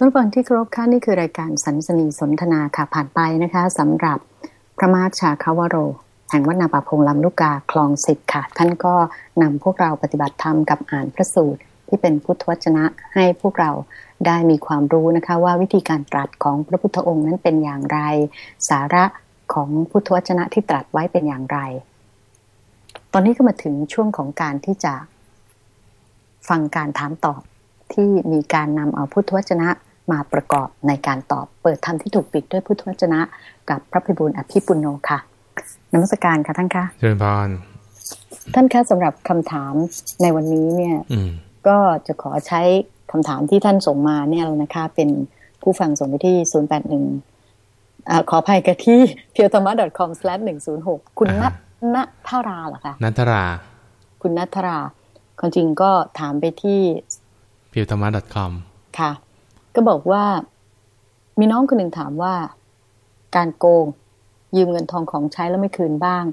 ท่านฟังที่ครบค่ะนี่คือรายการสันสนีสนทนาค่ะผ่านไปนะคะสำหรับพระมาชาคาวโร แห่งวัดนาป่าพงลำลูกกาคลองสิบค่ะ ท่านก็นำพวกเราปฏิบัติธรรมกับอ่านพระสูตร ที่เป็นพุทธวจนะให้พวกเราได้มีความรู้นะคะ ว่าวิธีการตรัสของพระพุทธองค์นั้นเป็นอย่างไร สาระของพุทธวจนะที่ตรัสไว้เป็นอย่างไร ตอนนี้ก็มาถึงช่วงของการที่จะฟังการถามตอบที่มีการนำเอาพุทธวจนะ มาประกอบในการตอบเปิดธรรมที่ถูกปิดด้วยพุทธวจนะ กับพระพิบูลอภิปุโนค่ะนมัสการค่ะท่านคะเชิญพรท่านคะสำหรับคำถามในวันนี้เนี่ยก็จะขอใช้คำถามที่ท่านส่งมาเนี่ยแล้วนะคะ เป็นผู้ฟังส่งไปที่ศูนย์แปดหนึ่งขออภัยกันที่เพียวธรรมะ .com หนึ่งศูนย์หกคุณนัทนัทราเหรอคะนัทรา คุณนัทราความจริงก็ถามไปที่เพียวธรรมะ .com ค่ะ ก็บอกว่า มีน้องคนหนึ่งถามว่า การโกง ยืมเงินทองของใช้แล้วไม่คืนบ้าง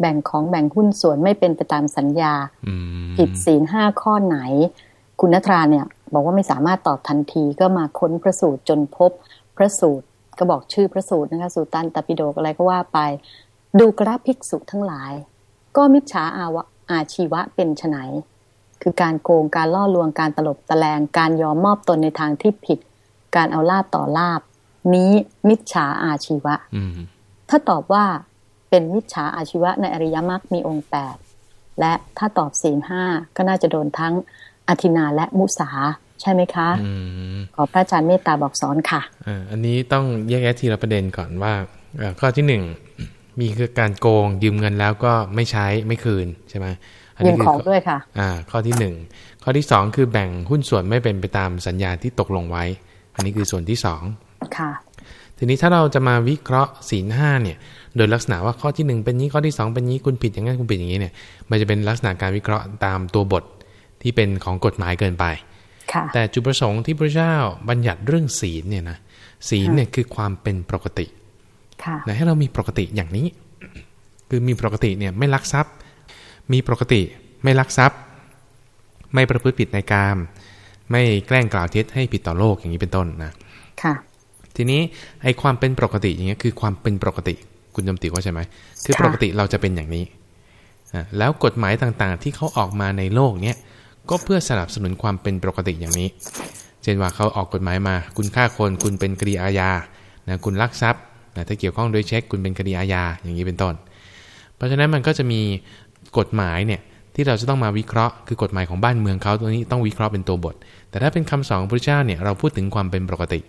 แบ่งของแบ่งหุ้นส่วนไม่เป็นไปตามสัญญาผิดศีลห้าข้อไหน คุณนัทราเนี่ย บอกว่าไม่สามารถตอบทันทีก็มาค้นพระสูตรจนพบพระสูตรก็บอกชื่อพระสูตรนะคะสูตันตปิโดกอะไรก็ว่าไป ดูกราภิกษุทั้งหลาย ก็มิจฉาอาวะอาชีวะเป็นไน คือการโกงการล่อลวงการตลบตะแลงการยอมมอบตนในทางที่ผิด การเอาลาบต่อลาบ นี้มิจฉาอาชีวะถ้าตอบว่าเป็นมิจฉาอาชีวะในอริยมรรคมีองค์แปดและถ้าตอบศีลห้าก็น่าจะโดนทั้งอธินาและมุสาใช่ไหมคะอขอพระอาจารย์เมตตาบอกสอนค่ะอันนี้ต้องแยกแยะทีละประเด็นก่อนว่าข้อที่หนึ่ง มีคือการโกงยืมเงินแล้วก็ไม่ใช้ไม่คืนใช่ไหมยืมของด้วยค่ะ อ่า ข้อที่หนึ่งข้อที่สองคือแบ่งหุ้นส่วนไม่เป็นไปตามสัญญาที่ตกลงไว้ อันนี้คือส่วนที่สองค่ะ ทีนี้ถ้าเราจะมาวิเคราะห์ศีลห้าเนี่ย โดยลักษณะว่าข้อที่หนึ่งเป็นนี้ข้อที่สองเป็นนี้คุณผิดอย่างนั้นคุณผิดอย่างนี้เนี่ย มันจะเป็นลักษณะการวิเคราะห์ตามตัวบทที่เป็นของกฎหมายเกินไปแต่จุดประสงค์ที่พระเจ้าบัญญัติเรื่องศีลเนี่ยนะศีลเนี่ยคือความเป็นปกติ นะให้เรามีปกติอย่างนี้ คือมีปกติเนี่ยไม่ลักทรัพย์ มีปกติไม่ลักทรัพย์ ไม่ประพฤติผิดในกาม ไม่แกล้งกล่าวเท็จให้ผิดต่อโลกอย่างนี้เป็นต้นนะค่ะ ทีนี้ไอ้ความเป็นปกติอย่างเงี้ยคือความเป็นปกติคุณจำติว่าใช่ไหมคือปกติเราจะเป็นอย่างนี้แล้วกฎหมายต่างๆ ที่เขาออกมาในโลกเนี้ยก็เพื่อสนับสนุนความเป็นปกติอย่างนี้ เช่นว่าเขาออกกฎหมายมา คุณฆ่าคนคุณเป็นคดีอาญานะคุณลักทรัพย์ นะถ้าเกี่ยวข้องด้วยเช็คคุณเป็นคดีอาญาอย่างนี้เป็นต้น เพราะฉะนั้นมันก็จะมีกฎหมายเนี่ยที่เราจะต้องมาวิเคราะห์คือกฎหมายของบ้านเมืองเขาตัวนี้ต้องวิเคราะห์เป็นตัวบท แต่ถ้าเป็นคำสอนของพระเจ้าเนี่ยเราพูดถึงความเป็นปกติ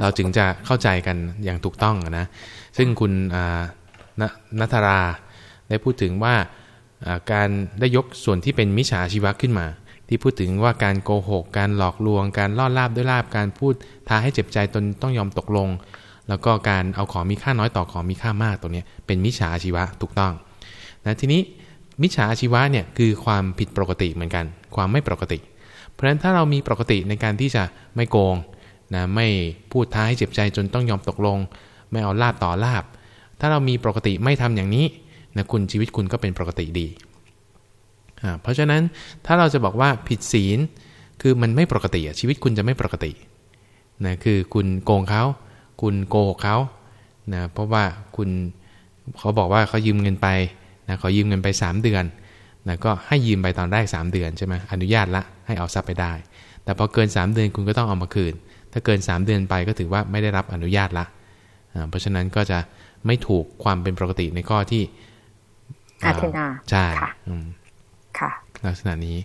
เราจึงจะเข้าใจกันอย่างถูกต้องนะซึ่งคุณนัทราได้พูดถึงว่าการได้ยกส่วนที่เป็นมิจฉาชีวะขึ้นมา ที่พูดถึงว่าการโกหก การหลอกลวง การล่อลาบด้วยลาบการพูดท้าให้เจ็บใจตนต้องยอมตกลง แล้วก็การเอาของมีค่าน้อยต่อของมีค่ามากตรงนี้เป็นมิจฉาอาชีวะถูกต้องนะทีนี้มิจฉาอาชีวะเนี่ยคือความผิดปกติเหมือนกัน ความไม่ปกติ เพราะฉะนั้นถ้าเรามีปกติในการที่จะไม่โกงนะไม่พูดท้าให้เจ็บใจจนต้องยอมตกลง ไม่เอาลาบต่อลาบ ถ้าเรามีปกติไม่ทำอย่างนี้นะคุณชีวิตคุณก็เป็นปกติดี เพราะฉะนั้นถ้าเราจะบอกว่าผิดศีลคือมันไม่ปกติชีวิตคุณจะไม่ปกตินะคือคุณโกงเขา คุณโกหกเขานะเพราะว่าคุณเขาบอกว่าเขายืมเงินไปนะขอยืมเงินไป 3 เดือนนะก็ให้ยืมไปตอนแรก 3 เดือนใช่ไหมอนุญาตละให้เอาทรัพย์ไปได้ แต่พอเกิน 3 เดือนคุณก็ต้องเอามาคืน ถ้าเกิน 3 เดือนไปก็ถือว่าไม่ได้รับอนุญาตละเพราะฉะนั้นก็จะไม่ถูกความเป็นปกติในข้อที่อาทินาใช่ค่ะลักษณะนี้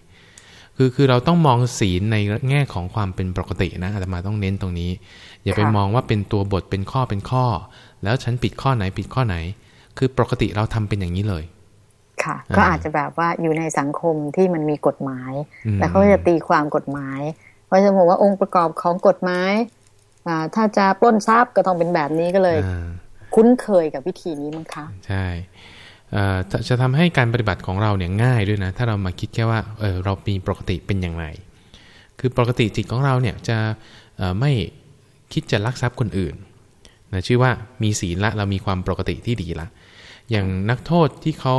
คือคือเราต้องมองศีลในแง่ของความเป็นปกตินะอาตมาต้องเน้นตรงนี้ อย่าไปมองว่าเป็นตัวบทเป็นข้อเป็นข้อ แล้วฉันปิดข้อไหนปิดข้อไหน คือปกติเราทำเป็นอย่างนี้เลย ค่ะ ก็อาจจะแบบว่าอยู่ในสังคมที่มันมีกฎหมาย แล้วเขาจะตีความกฎหมายเพราะฉะนั้นบอกว่าองค์ประกอบของกฎหมายถ้าจะปล้นทรัพย์ก็ต้องเป็นแบบนี้ก็เลย คุ้นเคยกับวิธีนี้มั้งคะใช่ จะทำให้การปฏิบัติของเราเนี่ยง่ายด้วยนะ ถ้าเรามาคิดแค่ว่าเออเรามีปกติเป็นอย่างไร คือปกติจิตของเราเนี่ยจะไม่คิดจะลักทรัพย์คนอื่นนะชื่อว่ามีศีลละเรามีความปกติที่ดีละ อย่างนักโทษที่เขา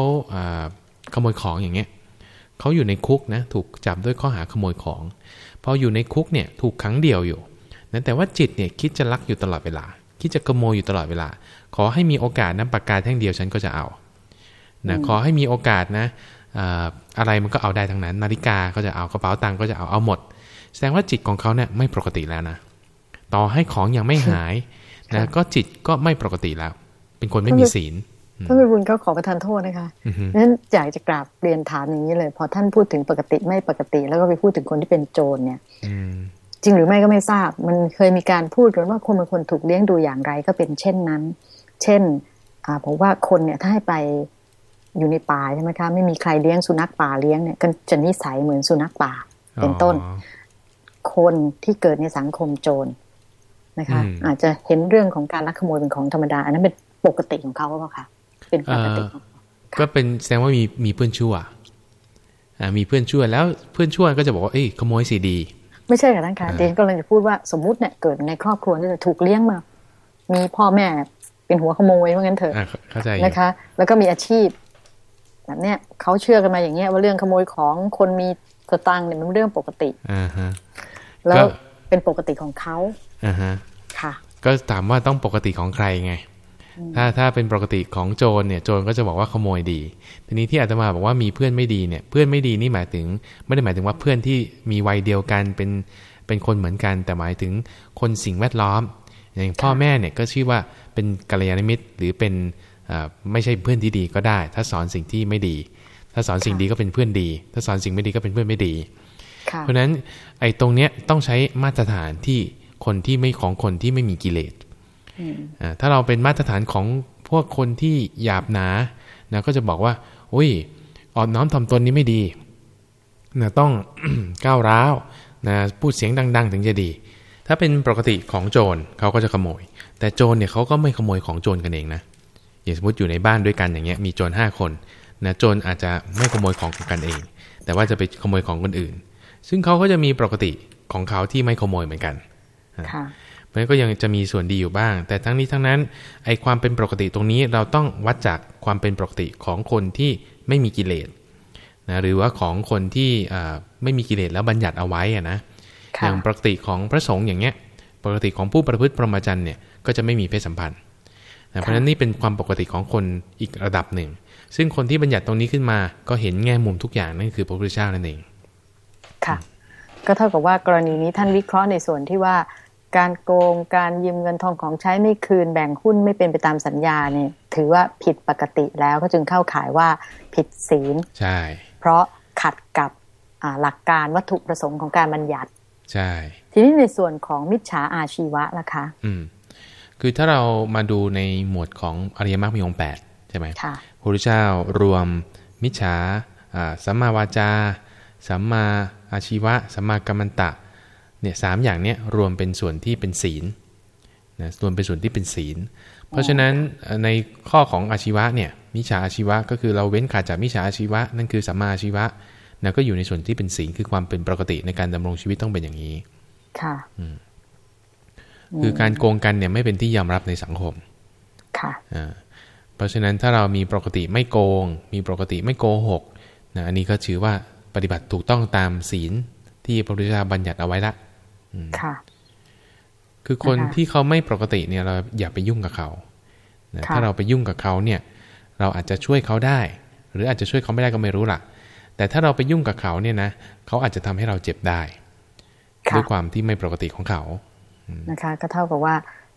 ขโมยของอย่างเงี้ยเขาอยู่ในคุกนะถูกจับด้วยข้อหาขโมยของพออยู่ในคุกเนี่ยถูกขังเดียวอยู่นั้นแต่ว่าจิตเนี่ยคิดจะลักอยู่ตลอดเวลา คิดจะขโมยอยู่ตลอดเวลา ขอให้มีโอกาสนะปากกาแท่งเดียวฉันก็จะเอา นะขอให้มีโอกาสนะอะไรมันก็เอาได้ทั้งนั้น นาฬิกาก็จะเอากระเป๋าตังค์ก็จะเอาเอาหมด แสดงว่าจิตของเขาเนี่ยไม่ปกติแล้วนะต่อให้ของยังไม่หายนะก็จิตก็ไม่ปกติแล้ว เป็นคนไม่มีศีลท่านพิบุญก็ขอประทานโทษนะคะนั้นอยากจะกราบเรียนถามอย่างนี้เลย พอท่านพูดถึงปกติไม่ปกติ แล้วก็ไปพูดถึงคนที่เป็นโจรเนี่ยจริงหรือไม่ก็ไม่ทราบ มันเคยมีการพูดกันว่าคนบางคนถูกเลี้ยงดูอย่างไรก็เป็นเช่นนั้น เช่นอ่าผมว่าคนเนี่ยถ้าให้ไป อยู่ในป่าใช่ไหมคะไม่มีใครเลี้ยงสุนัขป่าเลี้ยงเนี่ยก็จะนิสัยเหมือนสุนัขป่า เป็นต้น คนที่เกิดในสังคมโจรนะคะ อาจจะเห็นเรื่องของการลักขโมยเป็นของธรรมดา อันนั้นเป็นปกติของเขาหรือเปล่าคะเป็นปกติก็เป็นแสดงว่ามีมีเพื่อนชั่วอ่ามีเพื่อนชั่วแล้วเพื่อนชั่วก็จะบอกว่าเอ้ยขโมยสีดี ไม่ใช่ค่ะท่านคะเดนก็เลยจะพูดว่าสมมุติเนี่ยเกิดในครอบครัวนี่ถูกเลี้ยงมา มีพ่อแม่เป็นหัวขโมยว่างั้นเถอะเข้าใจนะคะ แล้วก็มีอาชีพ แบบเนี้ยเขาเชื่อกันมาอย่างเงี้ยว่าเรื่องขโมยของคนมีสตังค์เนี่ยมันเรื่องปกติอ่าฮะแล้วเป็นปกติของเขาอ่าฮะค่ะ ก็ถามว่าต้องปกติของใครไง ถ้าถ้าเป็นปกติของโจรเนี่ยโจรก็จะบอกว่าขโมยดี ทีนี้ที่อาตมาบอกว่ามีเพื่อนไม่ดีเนี่ย เพื่อนไม่ดีนี่หมายถึง ไม่ได้หมายถึงว่าเพื่อนที่มีวัยเดียวกันเป็นเป็นคนเหมือนกัน แต่หมายถึงคนสิ่งแวดล้อม อย่างพ่อแม่เนี่ยก็ชื่อว่าเป็นกัลยาณมิตรหรือเป็น ไม่ใช่เพื่อนที่ดีก็ได้ ถ้าสอนสิ่งที่ไม่ดี ถ้าสอนสิ่งดีก็เป็นเพื่อนดี ถ้าสอนสิ่งไม่ดีก็เป็นเพื่อนไม่ดี เพราะฉะนั้นไอ้ตรงเนี้ยต้องใช้มาตรฐานที่คนที่ไม่ของคนที่ไม่มีกิเลสถ้าเราเป็นมาตรฐานของพวกคนที่หยาบหนานะก็จะบอกว่า อุ้ยอ่อนน้อมทำตนนี้ไม่ดีนะต้องก้าวร้าวนะพูดเสียงดัง ๆ ถึงจะดี ถ้าเป็นปกติของโจรเขาก็จะขโมย แต่โจรเนี่ยเขาก็ไม่ขโมยของโจรกันเองนะ อย่างสมมติอยู่ในบ้านด้วยกันอย่างเงี้ยมีโจรห้าคนนะโจรอาจจะไม่ขโมยของกันเอง แต่ว่าจะไปขโมยของคนอื่น ซึ่งเขาก็จะมีปกติของเขาที่ไม่ขโมยเหมือนกันค่ะเพราะนั้นก็ยังจะมีส่วนดีอยู่บ้าง แต่ทั้งนี้ทั้งนั้นไอความเป็นปกติตรงนี้เราต้องวัดจากความเป็นปกติของคนที่ไม่มีกิเลสนะหรือว่าของคนที่ไม่มีกิเลสแล้วบัญญัติเอาไว้อะนะอย่างปกติของพระสงฆ์อย่างเงี้ยปกติของผู้ประพฤติพรหมจรรย์เนี่ยก็จะไม่มีเพศสัมพันธ์นะ เพราะฉะนั้นนี่เป็นความปกติของคนอีกระดับหนึ่ง ซึ่งคนที่บัญญัติตรงนี้ขึ้นมา ก็เห็นแง่มุมทุกอย่างนั่นคือพระพุทธเจ้านั่นเอง ค่ะ ก็เท่ากับว่ากรณีนี้ท่านวิเคราะห์ในส่วนที่ว่า การโกงการยืมเงินทองของใช้ไม่คืนแบ่งหุ้นไม่เป็นไปตามสัญญาเนี่ยถือว่าผิดปกติแล้วก็จึงเข้าขายว่าผิดศีลใช่ เพราะขัดกับหลักการวัตถุประสงค์ของการบัญญัติ ใช่ ทีนี้ในส่วนของมิจฉาอาชีวะล่ะคะ อืม คือถ้าเรามาดูในหมวดของอริยมรรคมีองค์แปดใช่ไหมค่ะพระพุทธเจ้ารวมมิจฉาสัมมาวาจา สัมมาอาชีวะ สัมมากัมมันตะเนี่ยสามอย่างเนี้ยรวมเป็นส่วนที่เป็นศีลนะรวมเป็นส่วนที่เป็นศีล เพราะฉะนั้นในข้อของอาชีวะเนี่ยมิจฉาอาชีวะก็คือเราเว้นขาดจากมิจฉาอาชีวะนั่นคือสัมมาอาชีวะนะก็อยู่ในส่วนที่เป็นศีลคือความเป็นปกติในการดำรงชีวิตต้องเป็นอย่างนี้ ค่ะ คือการโกงกันเนี่ยไม่เป็นที่ยอมรับในสังคม ค่ะเพราะฉะนั้นถ้าเรามีปกติไม่โกง มีปกติไม่โกหกนะอันนี้ก็ถือว่าปฏิบัติถูกต้องตามศีลที่พระพุทธเจ้าบัญญัติเอาไว้ละค่ะ คือคนที่เขาไม่ปกติเนี่ยเราอย่าไปยุ่งกับเขาถ้าเราไปยุ่งกับเขาเนี่ย เราอาจจะช่วยเขาได้ หรืออาจจะช่วยเขาไม่ได้ก็ไม่รู้ล่ะ แต่ถ้าเราไปยุ่งกับเขาเนี่ยนะเขาอาจจะทำให้เราเจ็บได้ ด้วยความที่ไม่ปกติของเขา นะคะ ก็เท่ากับว่า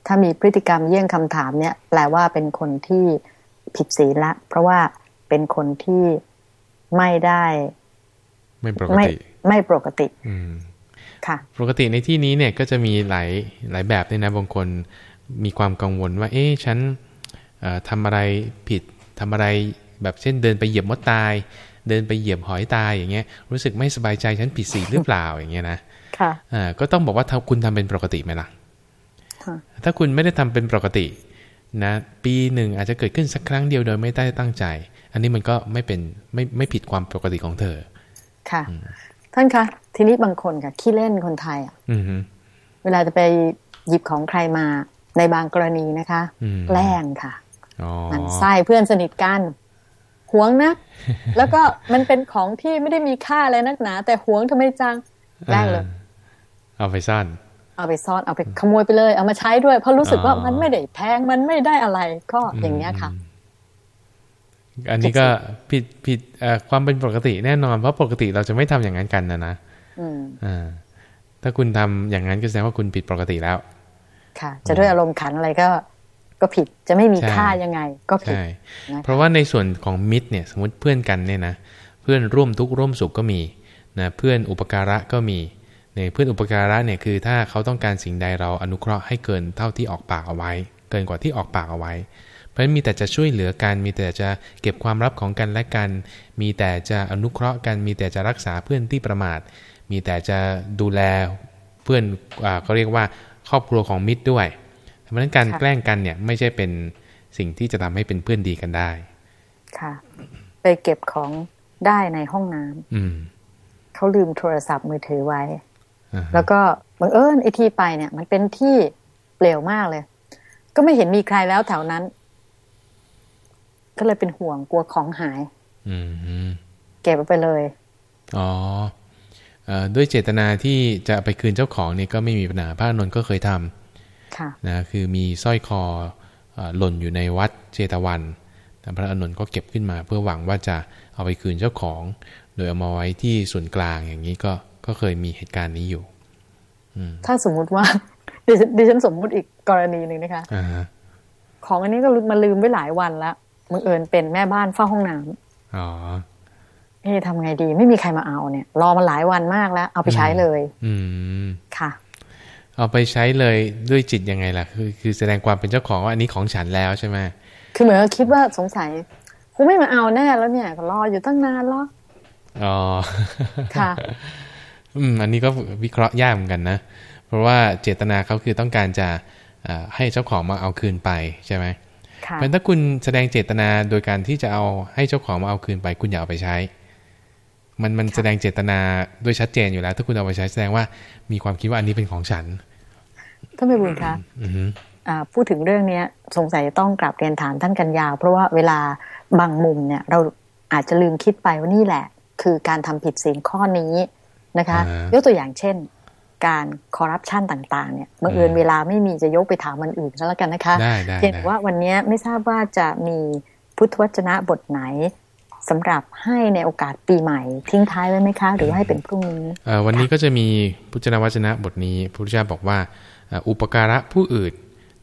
ถ้ามีพฤติกรรมเยี่ยงคำถามเนี่ยแปลว่าเป็นคนที่ผิดศีลละ เพราะว่าเป็นคนที่ไม่ได้ ไม่ปกติ ไม่ปกติ อืค่ะ ปกติในที่นี้เนี่ยก็จะมีหลายหลายแบบเลยนะบางคนมีความกังวลว่า เอ๊ะฉันทำอะไรผิดทำอะไรแบบเช่นเดินไปเหยียบมดตาย เดินไปเหยียบหอยตายอย่างเงี้ยรู้สึกไม่สบายใจฉันผิดศีลหรือเปล่าอย่างเงี้ยนะ ค่ะอ่าก็ต้องบอกว่าถ้าคุณทำเป็นปกติไหมล่ะถ้าคุณไม่ได้ทำเป็นปกตินะปีหนึ่งอาจจะเกิดขึ้นสักครั้งเดียวโดยไม่ได้ตั้งใจ อันนี้มันก็ไม่เป็นไม่ไม่ผิดความปกติของเธอ ค่ะ ท่านคะทีนี้บางคนค่ะขี้เล่นคนไทยอะเวลาจะไปหยิบของใครมาในบางกรณีนะคะแกล้งค่ะมันไส้เพื่อนสนิทกันหวงนะแล้วก็มันเป็นของที่ไม่ได้มีค่าอะไรนักหนา แต่หวงทำไมจังแกล้งเลย เอาไปซ่อนเอเอาไปซ่อนเอาไปขโมยไปเลย เอามาใช้ด้วย เพราะรู้สึกว่ามันไม่ได้แพงมันไม่ได้อะไรก็อย่างเนี้ยค่ะ อันนี้ก็ผิดผิดความเป็นปกติแน่นอน เพราะปกติเราจะไม่ทำอย่างนั้นกันนะนะอ่าถ้าคุณทำอย่างนั้นก็แสดงว่าคุณผิดปกติแล้ว ค่ะ จะด้วยอารมณ์ขันอะไรก็ก็ผิดจะไม่มีค่ายังไง ก็ผิดเพราะว่าในส่วนของมิตรเนี่ย สมมติเพื่อนกันเนี่ยนะเพื่อนร่วมทุกข์ร่วมสุขก็มีนะเพื่อนอุปการะก็มี ในเพื่อนอุปการะเนี่ยคือถ้าเขาต้องการสิ่งใดเราอนุเคราะห์ให้เกินเท่าที่ออกปากเอาไว้ เกินกว่าที่ออกปากเอาไว้ เพราะฉะนั้นมีแต่จะช่วยเหลือกัน มีแต่จะเก็บความลับของกันและกัน มีแต่จะอนุเคราะห์กัน มีแต่จะรักษาเพื่อนที่ประมาท มีแต่จะดูแลเพื่อนเขาเรียกว่าครอบครัวของมิตรด้วยเพราะฉะนั้นการแกล้งกันเนี่ยไม่ใช่เป็นสิ่งที่จะทำให้เป็นเพื่อนดีกันได้ ค่ะ ไปเก็บของได้ในห้องน้ำอืเขาลืมโทรศัพท์มือถือไว้ แล้วก็บังเอิญไอที่ไปเนี่ย มันเป็นที่เปลี่ยวมากเลย ก็ไม่เห็นมีใครแล้วแถวนั้น ก็เลยเป็นห่วงกลัวของหายอืเก็บไปเลย อ๋อด้วยเจตนาที่จะไปคืนเจ้าของเนี่ยก็ไม่มีปัญหาพระนนท์ก็เคยทำนะคือมีสร้อยคอหล่นอยู่ในวัดเจตวันพระอนุนก็เก็บขึ้นมา เพื่อหวังว่าจะเอาไปคืนเจ้าของ โดยเอามาไว้ที่ส่วนกลางอย่างนี้ก็ ก็เคยมีเหตุการณ์นี้อยู่ถ้าสมมุติว่าดิฉันสมมุติอีกกรณีหนึ่งนะคะของอันนี้ก็มาลืมไว้หลายวันแล้วมึงเอิญเป็นแม่บ้านเฝ้าห้องน้ำอ๋อเอ๊ทำไงดี ไม่มีใครมาเอาเนี่ย รอมาหลายวันมากแล้ว เอาไปใช้เลย อืมค่ะ เอาไปใช้เลยด้วยจิตยังไงล่ะ คือ คือแสดงความเป็นเจ้าของว่าอันนี้ของฉันแล้วใช่ไหมคือเหมือนคิดว่าสงสัยคงไม่มาเอาแน่แล้วเนี่ยรออยู่ตั้งนานแล้วอ๋อค่ะ อืมอันนี้ก็วิเคราะห์ยากเหมือนกันนะ เพราะว่าเจตนาเขาคือต้องการจะให้เจ้าของมาเอาคืนไปใช่ไหมเพราะถ้าคุณแสดงเจตนาโดยการที่จะเอาให้เจ้าของมาเอาคืนไป คุณอย่าเอาไปใช้ มันมันแสดงเจตนาโดยชัดเจนอยู่แล้ว ถ้าคุณเอาไปใช้แสดงว่ามีความคิดว่าอันนี้เป็นของฉันท่านไม่บุญคะพูดถึงเรื่องเนี้ย สงสัยต้องกลับเรียนถามท่านกันยาว เพราะว่าเวลาบางมุมเนี่ย เราอาจจะลืมคิดไปว่านี่แหละ คือการทำผิดศีลข้อนี้ นะคะ ยกตัวอย่างเช่น การคอร์รัปชันต่างๆเนี่ยเมื่อเอินเวลาไม่มีจะยกไปถามมันอื่นแล้วกันนะคะเห็นว่าวันนี้ไม่ทราบว่าจะมีพุทธวจนะบทไหนสำหรับให้ในโอกาสปีใหม่ทิ้งท้ายไว้ไหมคะ หรือให้เป็นพรุ่งนี้วันนี้ก็จะมีพุทธวจนะบทนี้พระพุทธเจ้าบอกว่าอุปการะผู้อื่น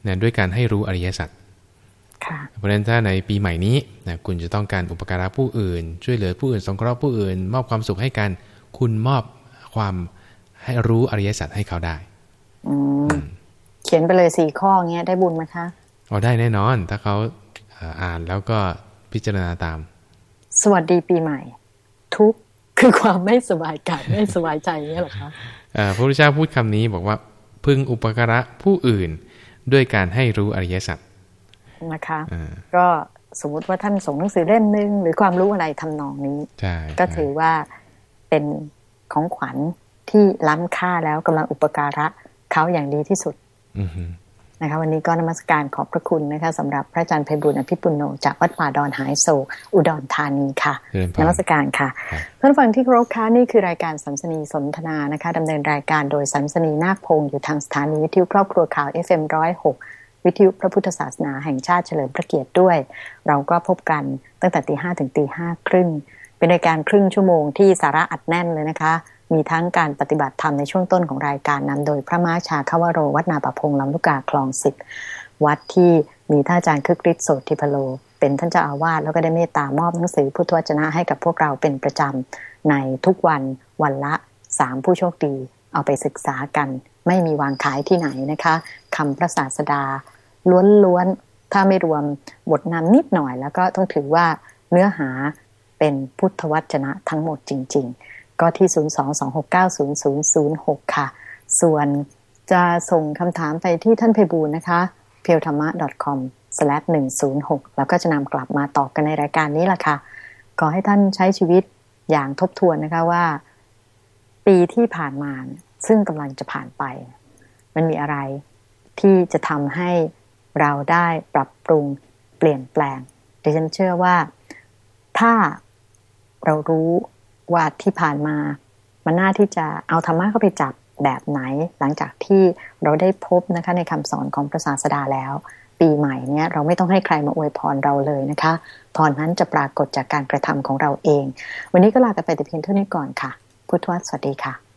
เนี่ยด้วยการให้รู้อริยสัจเพราะฉะนั้นถ้าในปีใหม่นี้นะคุณจะต้องการอุปการะผู้อื่น ช่วยเหลือผู้อื่นสงเคราะห์ผู้อื่น มอบความสุขให้กัน คุณมอบ ความให้รู้อริยสัจให้เขาได้อืเขียนไปเลยสี่ข้อเงี้ยได้บุญไหมคะอ๋อได้แน่นอน ถ้าเขาอ่านแล้วก็พิจารณาตาม สวัสดีปีใหม่ ทุกคือความไม่สบายกายไม่สบายใจเงี้ยหรอคะพระพุทธเจ้าพูดคำนี้บอกว่าพึงอุปการะผู้อื่นด้วยการให้รู้อริยสัจนะคะก็สมมุติว่าท่านส่งหนังสือเล่มหนึ่งหรือความรู้อะไรทำนองนี้ ก็ถือว่าเป็น ของขวัญที่ล้ำค่าแล้วกำลังอุปการะเขาอย่างดีที่สุดนะคะ วันนี้ก็นมัสการขอบพระคุณนะคะสำหรับพระอาจารย์เพบุญอภิปุโนจากวัดป่าดอนหายโศอุดรธานีค่ะนมัสการค่ะเพื่อนฟังที่เคารพค่ะนี่คือรายการสัมสนีสนทนานะคะดำเนินรายการโดยสัมสนีนาคพงศ์อยู่ทางสถานีวิทยุครอบครัวข่าว FM106 วิทยุพระพุทธศาสนาแห่งชาติเฉลิมพระเกียรติด้วย เราก็พบกันตั้งแต่ตีห้ถึงตีห้าครึ่ง เป็นรายการครึ่งชั่วโมงที่สาระอัดแน่นเลยนะคะ มีทั้งการปฏิบัติธรรมในช่วงต้นของรายการนำโดยพระมาชาคาวโร วัดนาปะพงลำลูกกาคลองสิบวัดที่มีท่านอาจารย์คึกฤทธิ์โสติพโล เป็นท่านเจ้าอาวาสแล้วก็ได้เมตตามอบหนังสือพุทธวจนะให้กับพวกเราเป็นประจำในทุกวันวันละสามผู้โชคดี เอาไปศึกษากัน ไม่มีวางขายที่ไหนนะคะคำพระศาสดา ล้วนๆ ถ้าไม่รวมบทนำนิดหน่อยแล้วก็ต้องถือว่าเนื้อหา เป็นพุทธวจนะทั้งหมดจริง ๆ ก็ที่ 022690006 ค่ะ ส่วนจะส่งคำถามไปที่ท่านเพบูลนะคะ p e e l t h a m a com slash 106 แล้วก็จะนำกลับมาตอบกันในรายการนี้แหละค่ะ ขอให้ท่านใช้ชีวิตอย่างทบทวนนะคะว่า ปีที่ผ่านมาซึ่งกำลังจะผ่านไป มันมีอะไรที่จะทำให้เราได้ปรับปรุงเปลี่ยนแปลงดิฉันเชื่อว่าถ้า เรารู้ว่าที่ผ่านมา มันน่าที่จะเอาธรรมะเข้าไปจับแบบไหน หลังจากที่เราได้พบนะคะในคำสอนของพระศาสดาแล้ว ปีใหม่เนี้ยเราไม่ต้องให้ใครมาอวยพรเราเลยนะคะพรนั้นจะปรากฏจากการกระทำของเราเอง วันนี้ก็ลากันไปแต่เพียงเท่านี้ก่อนค่ะ พุทธวสวัสดีค่ะ